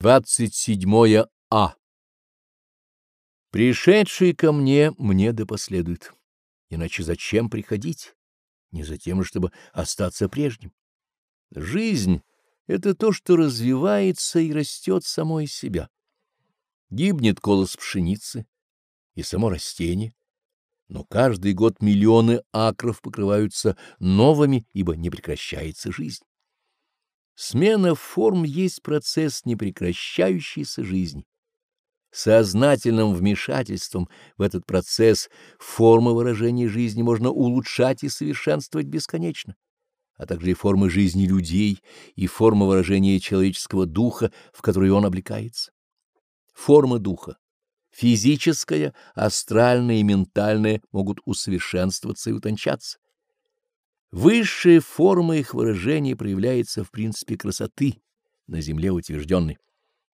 27 А. Пришедший ко мне, мне да последует. Иначе зачем приходить? Не за тем, чтобы остаться прежним. Жизнь — это то, что развивается и растет само из себя. Гибнет колос пшеницы и само растение, но каждый год миллионы акров покрываются новыми, ибо не прекращается жизнь. Смена форм есть процесс непрекращающейся жизни. Сознательным вмешательством в этот процесс формы выражения жизни можно улучшать и совершенствовать бесконечно, а также и формы жизни людей, и формы выражения человеческого духа, в который он облекается. Формы духа, физическая, астральная и ментальная, могут усовершенствоваться и утончаться. Высшая форма их выражения проявляется в принципе красоты, на земле утвержденной,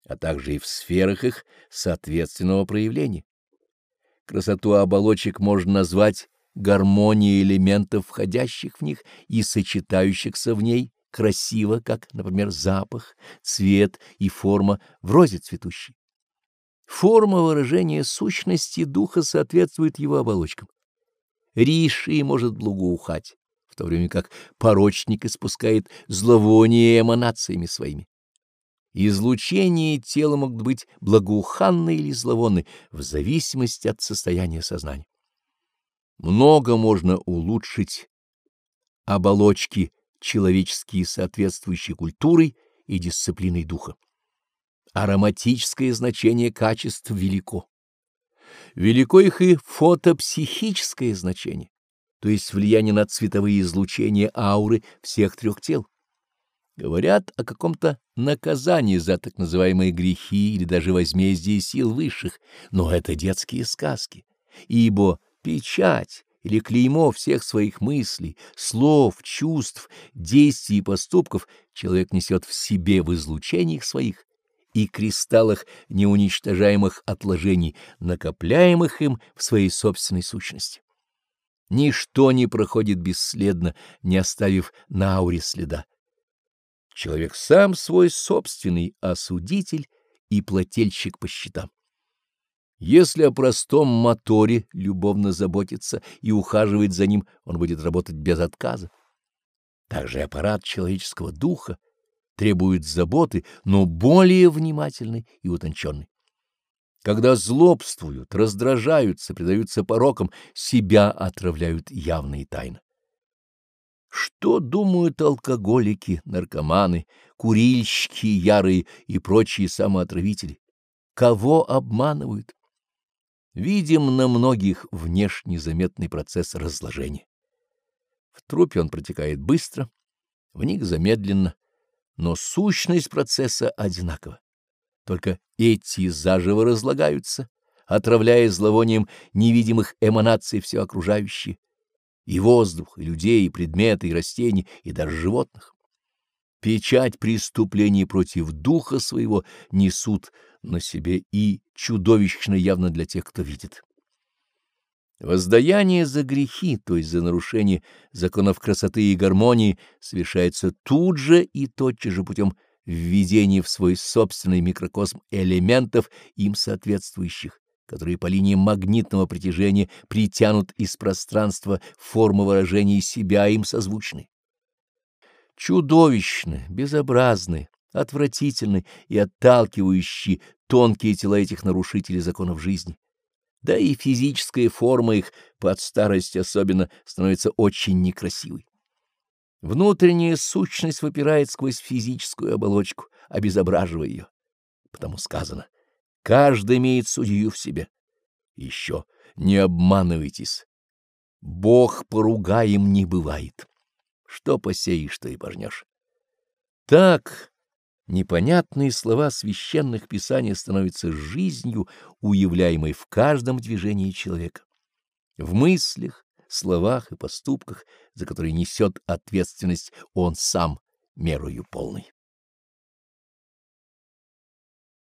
а также и в сферах их соответственного проявления. Красоту оболочек можно назвать гармонией элементов, входящих в них и сочетающихся в ней красиво, как, например, запах, цвет и форма в розе цветущей. Форма выражения сущности духа соответствует его оболочкам. Риши может благоухать в то время как порочник испускает зловоние эманациями своими. Излучение тела могут быть благоуханны или зловонны в зависимости от состояния сознания. Много можно улучшить оболочки человеческие, соответствующие культурой и дисциплиной духа. Ароматическое значение качеств велико. Велико их и фотопсихическое значение то есть влияние на цветовые излучения ауры всех трех тел. Говорят о каком-то наказании за так называемые грехи или даже возмездие сил высших, но это детские сказки, ибо печать или клеймо всех своих мыслей, слов, чувств, действий и поступков человек несет в себе в излучениях своих и кристаллах неуничтожаемых отложений, накопляемых им в своей собственной сущности. Ничто не проходит бесследно, не оставив на ауре следа. Человек сам свой собственный осудитель и плательщик по счетам. Если о простом моторе любовно заботится и ухаживает за ним, он будет работать без отказа. Также аппарат человеческого духа требует заботы, но более внимательной и утонченной. Когда злобствуют, раздражаются, предаются порокам, себя отравляют явные тайны. Что думают алкоголики, наркоманы, курильщики ярые и прочие самоотравители? Кого обманывают? Видим на многих внешне заметный процесс разложения. В трупе он протекает быстро, в них замедленно, но сущность процесса одинакова. Только эти заживо разлагаются, отравляя зловонием невидимых эманаций все окружающее, и воздух, и людей, и предметы, и растения, и даже животных. Печать преступлений против духа своего несут на себе и чудовищно явно для тех, кто видит. Воздаяние за грехи, то есть за нарушение законов красоты и гармонии, совершается тут же и тотчас же путем введение в свой собственный микрокосм элементов, им соответствующих, которые по линии магнитного притяжения притянут из пространства формы выражения себя им созвучны. Чудовищны, безобразны, отвратительны и отталкивающие тонкие тела этих нарушителей законов жизни. Да и физическая форма их под старость особенно становится очень некрасивой. Внутренняя сущность выпирает сквозь физическую оболочку, обезображивая ее. Потому сказано, каждый имеет судью в себе. Еще не обманывайтесь. Бог поругаем не бывает. Что посеешь, то и пожнешь. Так непонятные слова священных писаний становятся жизнью, уявляемой в каждом движении человека. В мыслях, словах и поступках, за которые несет ответственность он сам мерою полной.